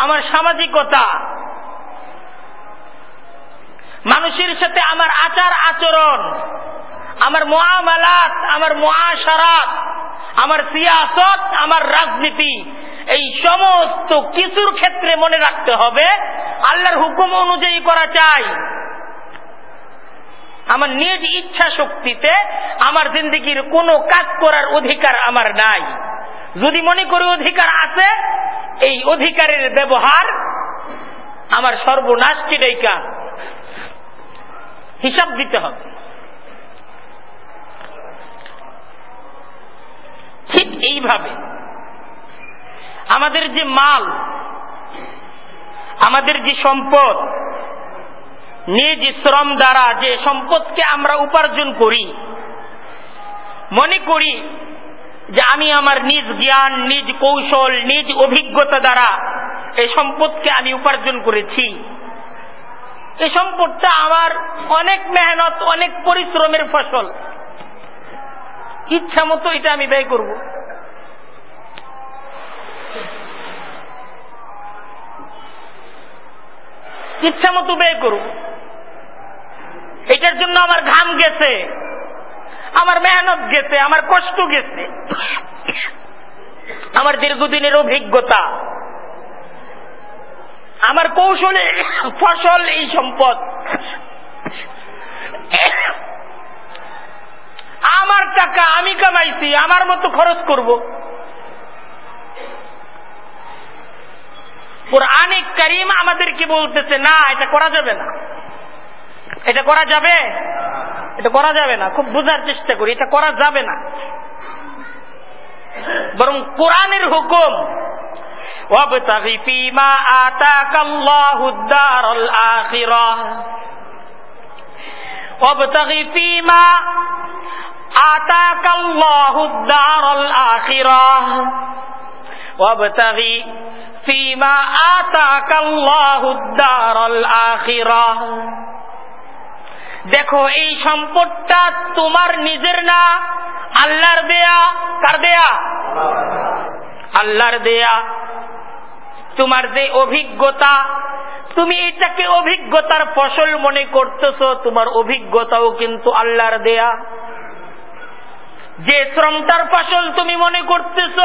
আমার সামাজিকতা মানুষের সাথে আমার আচার আচরণ, আমার মহামালাত, আমার মহাসারাত আমার সিয়াসত, আমার রাজনীতি, এই সমস্ত কিছুর ক্ষেত্রে মনে রাখতে হবে, আল্লাহর হুকুম অনুযায়ী করা চাই। আমার নিজ ইচ্ছা শক্তিতে আমার জিন্দগির কোনো কাজ করার অধিকার আমার নাই। যদি মনে করি অধিকার আছে, এই অধিকারের ব্যবহার আমার সর্বনাশকে ডেকা হিসাব দিতে হবে। ঠিক এইভাবে আমাদের যে মাল, আমাদের যে সম্পদ, নিজ শ্রম দ্বারা যে সম্পদকে আমরা উপার্জন করি, মনে করি যে আমি আমার নিজ জ্ঞান, নিজ কৌশল, নিজ অভিজ্ঞতা দ্বারা এই সম্পদকে আমি উপার্জন করেছি। এই সম্পদটা আমার অনেক মেহনত, অনেক পরিশ্রমের ফসল। ইচ্ছা মতো এটা আমি ব্যয় করব। ইচ্ছা মতো ব্যয় করব। এটার জন্য আমার ঘাম গেছে, আমার মেহনত গেছে, আমার কষ্ট গেছে। আমার দীর্ঘদিনের অভিজ্ঞতা। আমার কৌশলে ফসল, এই সম্পদ। আমার টাকা আমি কামাইছি, আমার মতো খরচ করব। কোরআনিক করিম আমাদেরকে বলতেছে, না, এটা করা যাবে না। এটা করা যাবে? এটা করা যাবে না। খুব বোঝার চেষ্টা করি, এটা করা যাবে না। বরং কোরআনের হুকুম وابتغ فيما آتاك الله الدار الآخرة وابتغ فيما آتاك الله الدار الآخرة وابتغ فيما آتاك الله الدار الآخرة দেখো এই সম্পদটা তোমার নিজের না আল্লাহর দেয়া কার দেয়া আল্লাহর দেয়া তোমার যে অভিজ্ঞতা, তুমি এটাকে অভিজ্ঞতার ফসল মনে করতেছ, তোমার অভিজ্ঞতাও কিন্তু আল্লাহর দেয়া। যে শ্রমটার ফসল তুমি মনে করতেছ,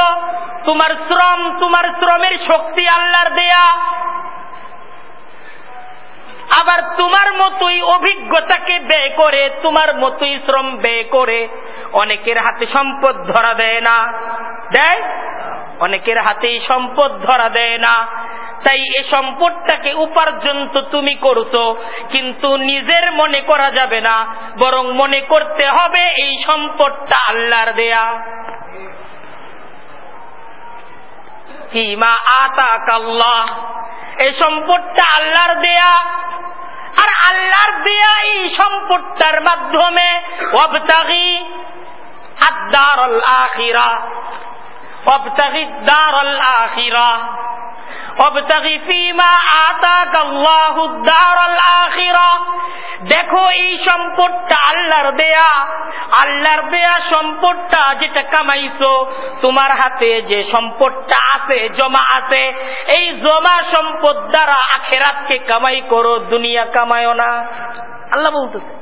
তোমার শ্রম, তোমার শ্রমের শক্তি আল্লাহর দেয়া। আবার তোমার মতোই অভিজ্ঞতাকে ব্যয় করে, তোমার মতোই শ্রম ব্যয় করে, অনেকের হাতে সম্পদ ধরা দেয় না। দেয়? অনেকের হাতেই সম্পদ ধরা দেয় না। তাই এ সম্পদটাকে উপার্জন তো তুমি করছ, কিন্তু নিজের মনে করা যাবে না, বরং মনে করতে হবে এই সম্পদটা আল্লাহর দেয়া। কিমা আতা কাল্লাহ এই সম্পদটা আল্লাহর দেয়া। আর আল্লাহর দেয়া এই সম্পদটার মাধ্যমে অবতাগি আদার আখিরা দেখো এই সম্পদটা আল্লাহর দেয়া। আল্লাহর দেয়া সম্পদটা যেটা কামাইছো, তোমার হাতে যে সম্পদটা আছে, জমা আছে, এই জমা সম্পদ দ্বারা আখেরাতকে কামাই করো, দুনিয়া কামায়ও না। আল্লাহ বলতেছে,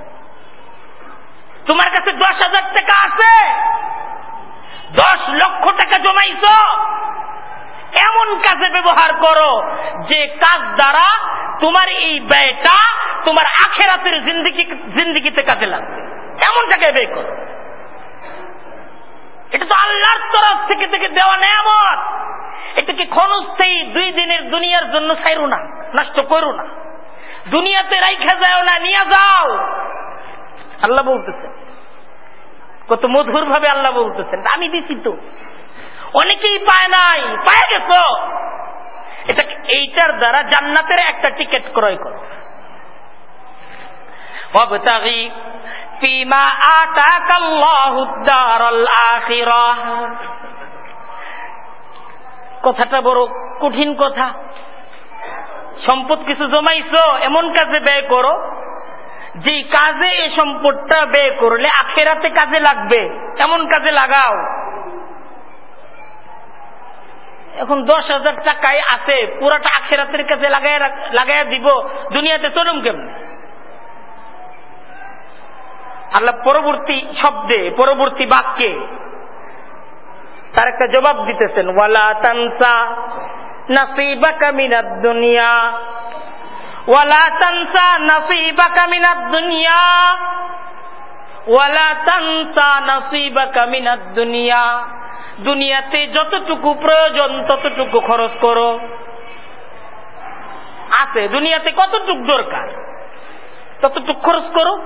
তোমার কাছে দশ হাজার টাকা আছে। দশ লক্ষ টাকা জমাইছো। এমন কাজে ব্যবহার করো, যে কাজ দ্বারা তোমার এই ব্যয়টা তোমার আখেরাতের জিন্দিগি, জিন্দিগিতে কাজে লাগবে। এমন জায়গায় ব্যয় করো। এটা তো আল্লাহর তরফ থেকে থেকে দেওয়া নেয়ামত। এটাকে দুই দিনের দুনিয়ার জন্য ছাইরো না, নষ্ট করো না। দুনিয়াতে রাইখা যাও না, নিয়ে যাও। আল্লাহ বলতেছেন কত মধুর ভাবে আল্লাহ বলতেছেন আমি দিছি তো অনেকেই পায় নাই পায় গেছ এটা এইটার দ্বারা জান্নাতের একটা টিকিট ক্রয় করো وابتغي فيما آتاك الله الدار الآخرة কথাটা বড় কঠিন কথা সম্পদ কিছু জমাইছো এমন কাজে ব্যয় করো যে কাজে এই সম্পদটা ব্যয় করলে আখেরাতে কাজে লাগবে। এমন কাজে লাগাও? এখন দশ হাজার টাকায় আছে, পুরাটা আখেরাতের কাছে লাগাই লাগাইয়া দিব। দুনিয়াতে চলুম কেমন? আল্লাহ পরবর্তী শব্দে, পরবর্তী বাক্যে তার একটা জবাব দিতেছেন, ওয়ালা তানসা নাসিবাকা মিনাদ দুনিয়া। দুনিয়াতে যতটুকু প্রয়োজন, ততটুকু খরচ করো। আছে, দুনিয়াতে কতটুক দরকার, ততটুক খরচ করো।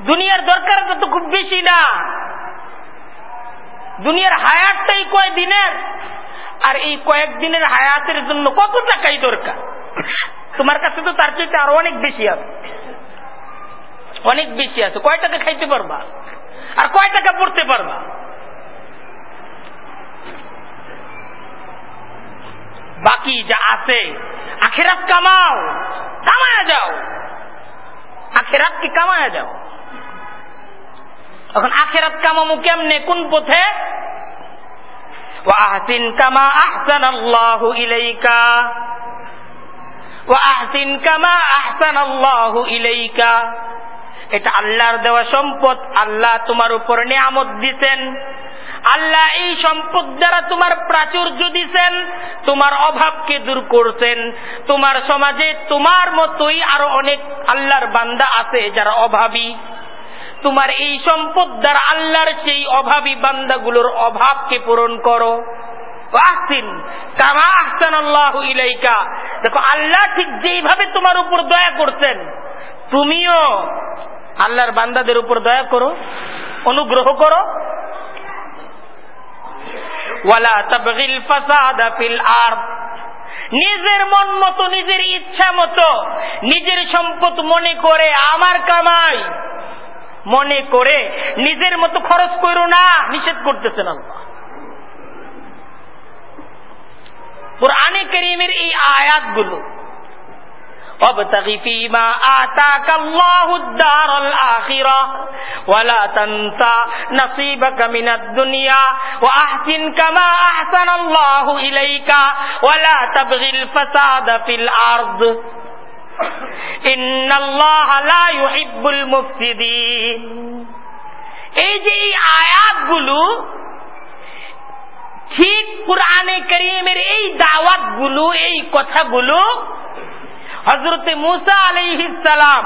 দুনিয়ার দরকার তো খুব বেশি না। দুনিয়ার হায়াতটাই কয় দিনের আর এই কয়েকদিনের হায়াতের জন্য কত টাকাই দরকার? তোমার কাছে তো তার চাইতে আরও অনেক বেশি আছে। অনেক বেশি আছে। কয় টাকা খাইতে পারবা? আর কয় টাকা পড়তে পারবা? বাকি যা আছে, আখেরাত কামাও, কামায়া যাও। আখেরাত কি কামায়া যাও? এখন আখেরাত কামামু কেমনে? কোন পথে? ওয়াহসিন কামা আহসান আল্লাহু ইলাইকা ওয়াহসিন কামা আহসান আল্লাহু ইলাইকা এটা আল্লাহর দেওয়া সম্পদ, আল্লাহ তোমার উপর নিয়ামত দিছেন। আল্লাহ এই সম্পদ দ্বারা তোমার প্রাচুর্য দিছেন, তোমার অভাবকে দূর করছেন। তোমার সমাজে তোমার মতোই আরও অনেক আল্লাহর বান্দা আছে যারা অভাবী। তোমার এই সম্পদ দ্বারা আল্লাহর সেই অভাবী বান্দাগুলোর অভাবকে পূরণ করো। দেখো, আল্লাহ ঠিক তোমার উপর দয়া করছেন, তুমিও আল্লাহর বান্দাদের উপর দয়া করো, অনুগ্রহ করো। নিজের মন মতো, নিজের ইচ্ছা মতো, নিজের সম্পদ মনে করে আমার কামাই। মনে করে নিজের মতো খরচ করো না নিষেধ করতেছেন আল্লাহ কোরআনে করিমের এই আয়াতগুলো وابتغ فيما آتاك الله الدار الآخرة ولا تنسى نصيبك من الدنيا وأحسن كما أحسن الله إليك ولا تبغ الفساد في الأرض এই যে এই আয়াতগুলো, ঠিক কোরআনে করিমের এই এই কথাগুলো হজরতে মুসা আলহিসাম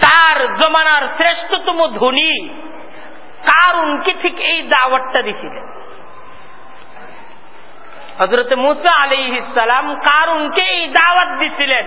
তার জমানার শ্রেষ্ঠতম ধনী কারুনকে ঠিক এই দাওয়াতটা দিছিলেন। হজরত মুসা আলি ইসালাম কারুনকে এই দাওয়াত দিছিলেন।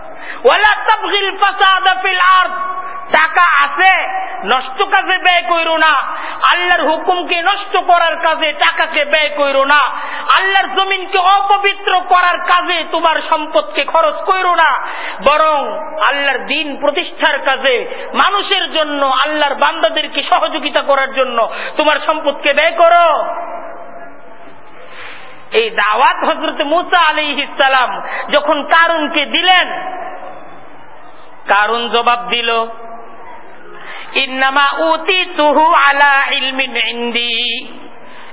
টাকা আছে, নষ্ট কাজে ব্যয় না। আল্লাহর হুকুমকে নষ্ট করার কাজে টাকাকে ব্যয় না। আল্লাহর জমিনকে অপবিত্র করার কাজে তোমার সম্পদকে খরচ করো না। বরং আল্লাহর দিন প্রতিষ্ঠার কাজে মানুষের জন্য, আল্লাহর বান্দাদেরকে সহযোগিতা করার জন্য তোমার সম্পদকে ব্যয় করো। এই দাওয়াত হজরত মুসা আলী ইসালাম যখন কারুনকে দিলেন, কারুন জবাব দিল, ইন্নামা উতি তুহু আলা ইলমিন ইন্দি।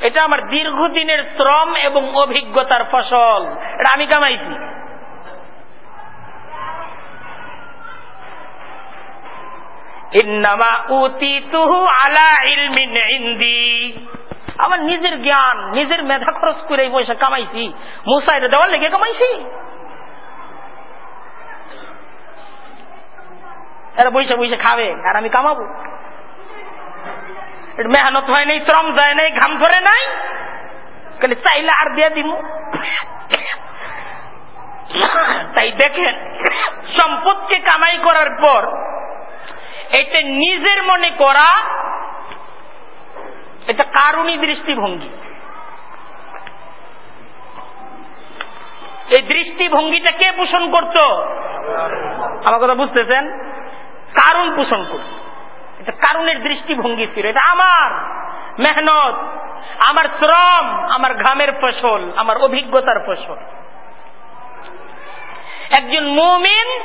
এটা আমার দীর্ঘদিনের শ্রম এবং অভিজ্ঞতার ফসল। এটা আমি কামাইছি। ইন্নামা উতি তুহু আলা ইলমিন ইন্দি। আমার নিজের জ্ঞান, নিজের মেধা খরচ করে এই পয়সা কামাইছি। মুসাইরে দেওয়ার লেগে কামাইছি। এরা বৈশা বৈশা খাবে, আর আমি কামাবো। মেহনত হয় নাই, শ্রম যায় নাই, ঘাম ধরে নাই। চাইলে আর দিয়ে দিব তাই দেখেন, সম্পদকে কামাই করার পর, এটা নিজের মনে করা এটা কারুণী দৃষ্টিভঙ্গি। এই দৃষ্টিভঙ্গিটা কে পোষণ করত? আমার কথা বুঝতেছেন? কারণ পোষণ করত। এটা কারণের দৃষ্টিভঙ্গি ছিল। এটা আমার মেহনত, আমার শ্রম, আমার ঘামের ফসল, আমার অভিজ্ঞতার ফসল। একজন মুমিন,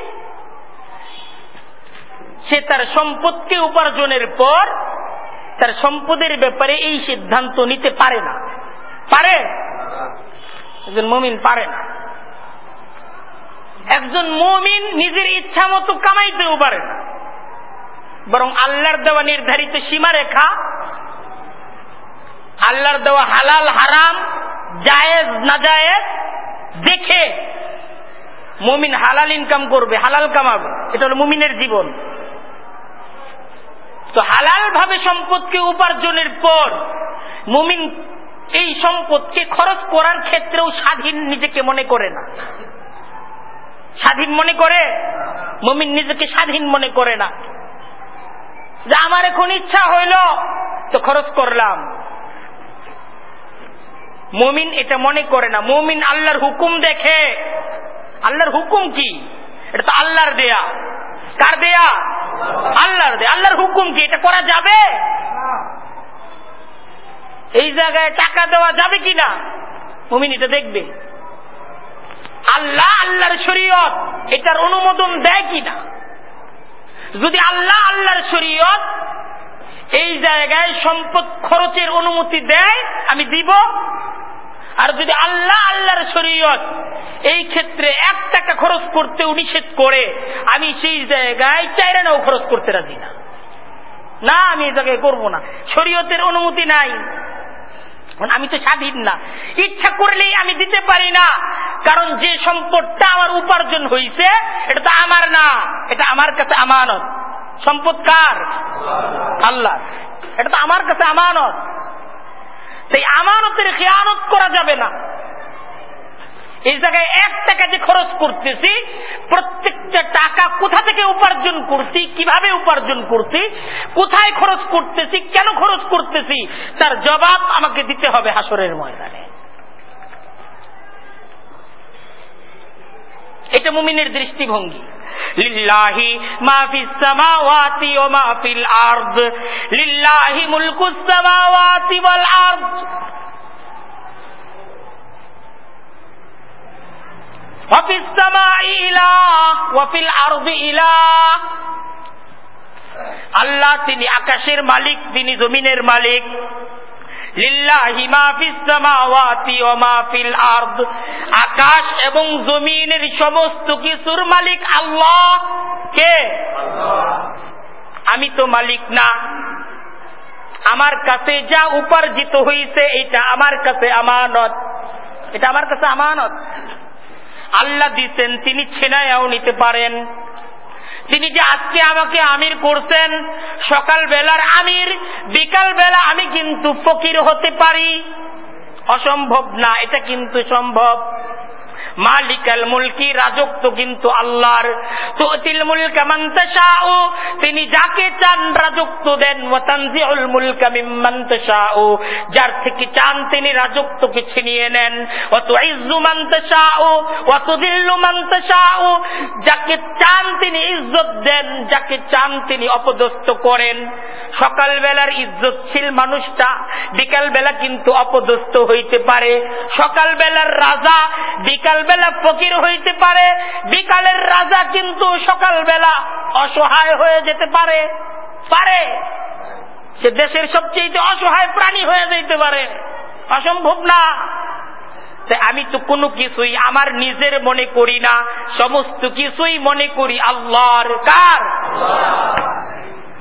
সে তার সম্পত্তি উপার্জনের পর তার সম্পদের ব্যাপারে এই সিদ্ধান্ত নিতে পারে না। পারে? একজন মুমিন পারে না। একজন মুমিন নিজের ইচ্ছা মতো কামাইতেও পারে না। বরং আল্লাহর দেওয়া নির্ধারিত সীমারেখা, আল্লাহর দেওয়া হালাল, হারাম, জায়েজ না জায়েজ দেখে মুমিন হালাল ইনকাম করবে, হালাল কামাবে। এটা হলো মুমিনের জীবন। তো হালাল ভাবে সম্পদকে উপার্জনের পর মুমিন এই সম্পদকে খরচ করার ক্ষেত্রেও স্বাধীন নিজেকে মনে করে না। স্বাধীন মনে করে? মমিন নিজেকে স্বাধীন মনে করে না। যে আমার এখন ইচ্ছা হইল, তো খরচ করলাম। মমিন এটা মনে করে না। মমিন আল্লাহর হুকুম দেখে। আল্লাহর হুকুম কি? এটা তো আল্লাহর দেয়া। কার দেয়া? আল্লাহর দেয়া আল্লাহর হুকুম কি? এটা করা যাবে? এই জায়গায় টাকা দেওয়া যাবে কি না মুমিন এটা দেখবে। আল্লাহ, আল্লাহর শরীয়ত, এটার অনুমোদন দেয় কি না যদি আল্লাহ, আল্লাহর শরীয়ত এই জায়গায় সম্পদ খরচের অনুমতি দেয়, আমি দিব। আর যদি আল্লাহ, আল্লাহর শরীয়ত এই ক্ষেত্রে এক টাকা খরচ করতেও নিষেধ করে, আমি সেই জায়গায় চাইরানাও খরচ করতে রাজি না। না, আমি এই জায়গায় করব না। শরীয়তের অনুমতি নাই। আমি তো স্বাধীন না। ইচ্ছা করলেই আমি দিতে পারি না। কারণ যে সম্পদটা আমার উপার্জন হয়েছে এটা তো আমার না। এটা আমার কাছে আমানত। সম্পদ কার? আল্লাহ। এটা তো আমার কাছে আমানত। সেই আমানতের খেয়ানত করা যাবে না। এই জায়গায় এক টাকা যে খরচ করতেছি, প্রত্যেকটা টাকা কোথা থেকে উপার্জন করছি, কীভাবে উপার্জন করছি, কোথায় খরচ করতেছি, কেন খরচ করতেছি, তার জবাব আমাকে দিতে হবে হাসরের ময়দানে। এটা মুমিনের দৃষ্টিভঙ্গি। লিল্লাহি মাফিস সামাওয়াতি ওয়া وفي السماء إله وفي الأرض إله আল্লাহ তিনি আকাশের মালিক তিনি জমিনের মালিক আকাশ এবং জমিনের সমস্ত কিছুর মালিক আল্লাহ কে আমি তো মালিক না আমার কাছে যা উপার্জিত হয়েছে এটা আমার কাছে আমানত এটা আমার কাছে আমানত আল্লাহ দিতেন, তিনি ছেনায়াও নিতে পারেন। তিনি যে আজকে আমাকে আমির করছেন সকাল বেলার আমির বিকাল বেলা আমি কিন্তু ফকির হতে পারি। অসম্ভব না, এটা কিন্তু সম্ভব। মালিকাল মুলকি রাজত্ব কিন্তু আল্লাহর। তিনি যাকে চান রাজত্ব দেন। যার থেকে চান তিনি ছিনিয়ে নেন। যাকে চান তিনি ইজ্জত দেন, যাকে চান তিনি অপদস্থ করেন। সকাল বেলার ইজ্জতশীল মানুষটা বিকাল বেলা কিন্তু অপদস্থ হইতে পারে। সকাল বেলার রাজা, বিকাল বেলা ফকির হইতে পারে, বিকালের রাজা কিন্তু সকাল বেলা অসহায় হয়ে যেতে পারে। পারে। সে দেশের সবচেয়ে অসহায় প্রাণী হয়ে যেতে পারে। অসম্ভব না। আমি তো কোনো কিছুই আমার নিজের মনে করি না, সমস্ত কিছুই মনে করি আল্লাহর কার?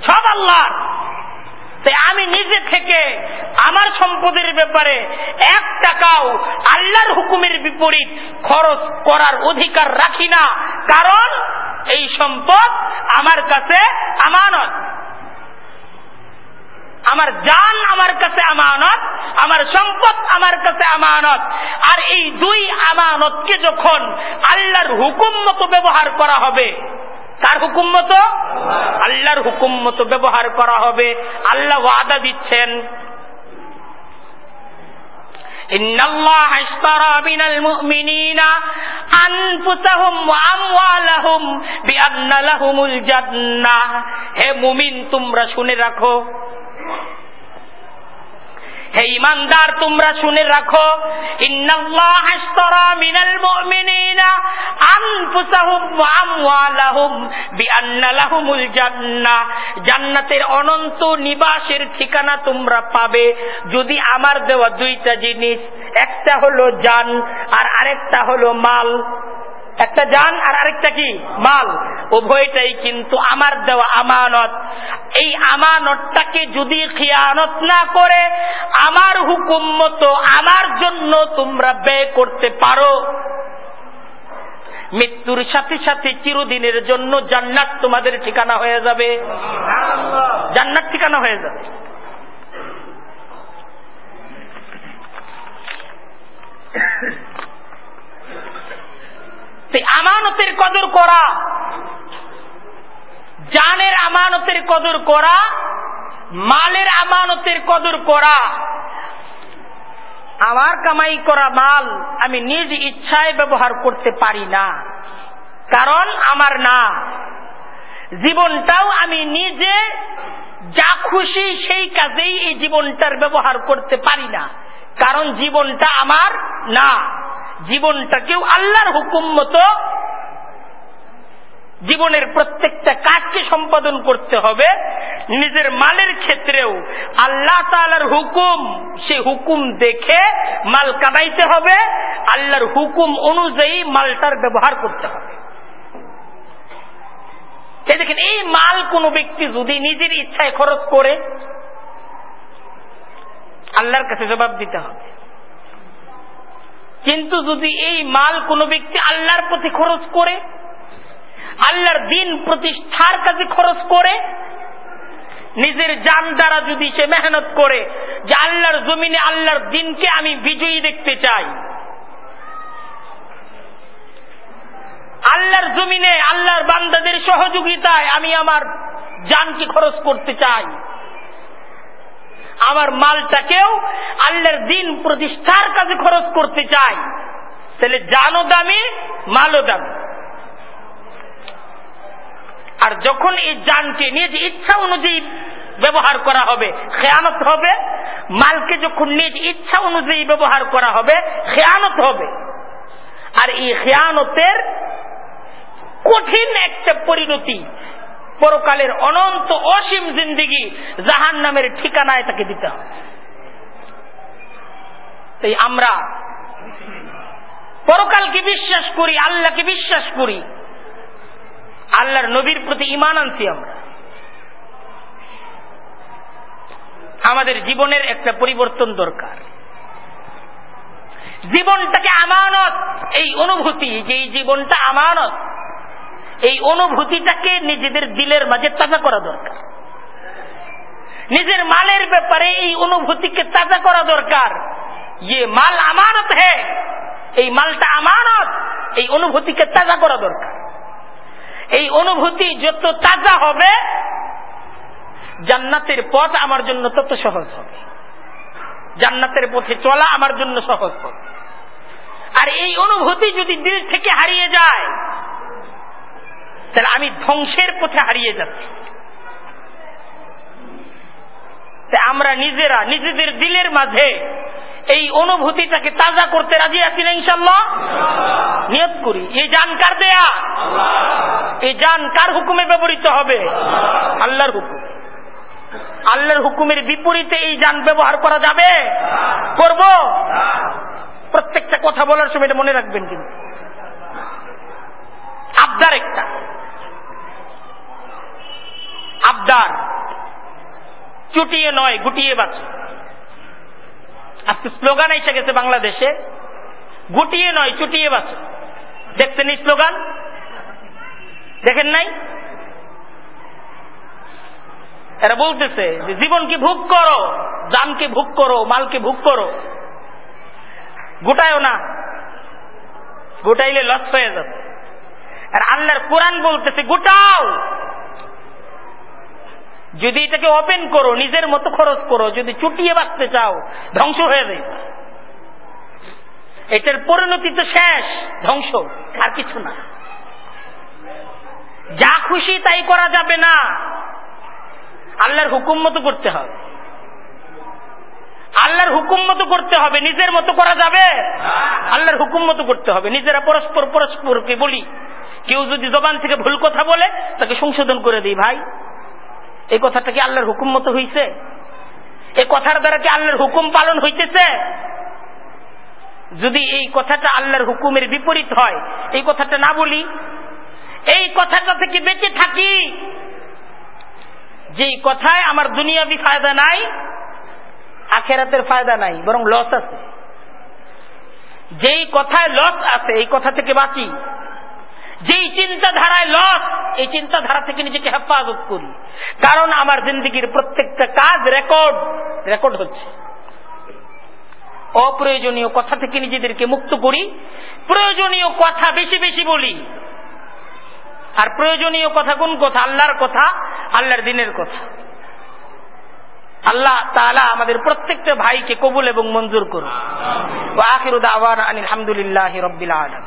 সব আল্লাহর। তাই আমি নিজে থেকে আমার সম্পদের ব্যাপারে এক টাকাও আল্লাহর হুকুমের বিপরীত খরচ করার অধিকার রাখি না। কারণ এই সম্পদ আমার কাছে আমানত। আমার জান আমার কাছে আমানত, আমার সম্পদ আমার কাছে আমানত। আর এই দুই আমানতকে যখন আল্লাহর হুকুম মতো ব্যবহার করা হবে তার হুকুম মতো আল্লাহর হুকুম মতো ব্যবহার করা হবে আল্লাহ ওয়াদা দিচ্ছেন إن الله اشترى من المؤمنين أنفسهم وأموالهم بأن لهم الجنة হে মুমিন তোমরা শুনে রাখো হে ইমানদার, তোমরা শুনে রাখো জান্নাতের অনন্ত নিবাসের ঠিকানা তোমরা পাবে। যদি আমার দেওয়া দুইটা জিনিস, একটা হলো জান আর আরেকটা হলো মাল। একটা যান আর আরেকটা কি? মাল। উভয়টাই কিন্তু আমার দেওয়া আমানত। এই আমানতটাকে যদি খিয়ানত না করে, আমার হুকুম মতো আমার জন্য তোমরা ব্যয় করতে পারো। মৃত্যুর সাথে সাথে চিরদিনের জন্য জান্নাত তোমাদের ঠিকানা হয়ে যাবে। জান্নাত ঠিকানা হয়ে যাবে। আমানতের কদর করা। জানের আমানতের কদর করা, মালের আমানতের কদর করা। আমার কামাই করা মাল আমি নিজ ইচ্ছায় ব্যবহার করতে পারি না, কারণ আমার না। জীবনটাও আমি নিজে যা খুশি সেই কাজেই এই জীবনটার ব্যবহার করতে পারি না, কারণ জীবনটা আমার না। জীবনটাকেও আল্লাহর হুকুম মতো জীবনের প্রত্যেকটা কাজকে সম্পাদন করতে হবে। নিজের মালের ক্ষেত্রেও আল্লাহ তালার হুকুম, সে হুকুম দেখে মাল কামাইতে হবে। আল্লাহর হুকুম অনুযায়ী মালটার ব্যবহার করতে হবে। দেখেন, এই মাল কোনো ব্যক্তি যদি নিজের ইচ্ছায় খরচ করে, আল্লাহর কাছে জবাব দিতে হবে। কিন্তু যদি এই মাল কোনো ব্যক্তি আল্লাহর প্রতি খরচ করে, আল্লাহর দিন প্রতিষ্ঠার কাজে খরচ করে, নিজের যান দ্বারা যদি সে মেহনত করে যে আল্লাহর জমিনে আল্লাহর দিনকে আমি বিজয়ী দেখতে চাই, আল্লাহর জমিনে আল্লাহর বান্দাদের সহযোগিতায় আমি আমার জানকে খরচ করতে চাই। আমার মালটাকেও আল্লাহর দিন প্রতিষ্ঠার কাজে খরচ করতে চাই। তাহলে জানও দামি, মালও দামি। আর যখন এই যানকে নিজ ইচ্ছা অনুযায়ী ব্যবহার করা হবে, খেয়ানত হবে, মালকে যখন নিজ ইচ্ছা অনুযায়ী ব্যবহার করা হবে, খেয়ানত হবে। আর এই খেয়ানতের কঠিন একটা পরিণতি পরকালের অনন্ত অসীম জিন্দিগি জাহান নামের ঠিকানায় তাকে দিতে হবে। তাই আমরা পরকালকে বিশ্বাস করি, আল্লাহকে বিশ্বাস করি। আল্লাহর নবীর প্রতি ইমান আনছি আমরা। আমাদের জীবনের একটা পরিবর্তন দরকার। জীবনটাকে আমানত, এই অনুভূতি যে জীবনটা আমানত এই অনুভূতিটাকে নিজেদের দিলের মাঝে তাজা করা দরকার। নিজের মালের ব্যাপারে এই অনুভূতিকে তাজা করা দরকার। ইয়ে মাল আমানত হে, এই মালটা আমানত, এই অনুভূতিকে তাজা করা দরকার। এই অনুভূতি যত তাজা হবে, জান্নাতের পথ আমার জন্য তত সহজ হবে। জান্নাতের পথে চলা আমার জন্য সহজ হবে। আর এই অনুভূতি যদি দিল থেকে হারিয়ে যায় তাহলে আমি ধ্বংসের পথে হারিয়ে যাচ্ছি। আমরা নিজেরা, নিজেদের দিলের মাঝে এই অনুভূতিটাকে তাজা করতে রাজি আছি না ইনশাল্লাহ নিয়ত করি। এই যান কার দেয়া? এই যান কার হুকুমে ব্যবহৃত হবে? আল্লাহর হুকুম। আল্লাহর হুকুমের বিপরীতে এই যান ব্যবহার করা যাবে? করব? প্রত্যেকটা কথা বলার সময় এটা মনে রাখবেন কিন্তু। আবদার একটা। আবদার। চুটিয়ে নয়, গুটিয়ে বাঁচে। আজকে স্লোগান এসে গেছে বাংলাদেশে, গুটিয়ে নয়, চুটিয়ে বাঁচে। দেখছেন এই স্লোগান? দেখেন নাই? এরা বলতেছে যে জীবনকে ভোগ করো জানকে ভোগ করো মালকে ভোগ করো? গোটায়ও না। গোটাইলে লস হয়ে যাবে। আর আল্লাহর কোরআন বলতেছে, গোটাও! যদি এটাকে ওপেন করো, নিজের মতো খরচ করো, যদি চুটিয়ে বাঁচতে চাও, ধ্বংস হয়ে যাবে। এটার পরিণতি তো শেষ, ধ্বংস, আর কিছু না। যা খুশি তাই করা যাবে না। আল্লাহর হুকুম মতো করতে হবে। আল্লাহর হুকুম মতো করতে হবে, নিজের মতো করা যাবে? আল্লাহর হুকুম মতো করতে হবে। নিজেরা পরস্পর পরস্পরকে বলি। কেউ যদি জবান থেকে ভুল কথা বলে, তাকে সংশোধন করে দিই ভাই। এই কথাটা কি আল্লাহর হুকুম মতো হইছে? এই কথার দ্বারা কি আল্লাহর হুকুম পালন হইতেছে? যদি এই কথাটা আল্লাহর হুকুমের বিপরীত হয়, এই কথাটা না বলি, এই কথাটা থেকে বেঁচে থাকি। যেই কথায় আমার দুনিয়াবি ফায়দা নাই, আখেরাতের ফায়দা নাই, বরং লস আছে। যেই কথায় লস আছে, এই কথা থেকে বাঁচি। যেই চিন্তাধারায় লস এই চিন্তাধারা থেকে নিজেকে হেফাজত করি। কারণ আমার জিন্দগির প্রত্যেকটা কাজ রেকর্ড রেকর্ড হচ্ছে। অপ্রয়োজনীয় কথা থেকে নিজেদেরকে মুক্ত করি, প্রয়োজনীয় কথা বেশি বেশি বলি। আর প্রয়োজনীয় কথা কোন কথা? আল্লাহর কথা, আল্লাহর দিনের কথা। আল্লাহ তালা আমাদের প্রত্যেকটা ভাইকে কবুল এবং মঞ্জুর করুন। আখির আলহামদুলিল্লাহ রবিল আলম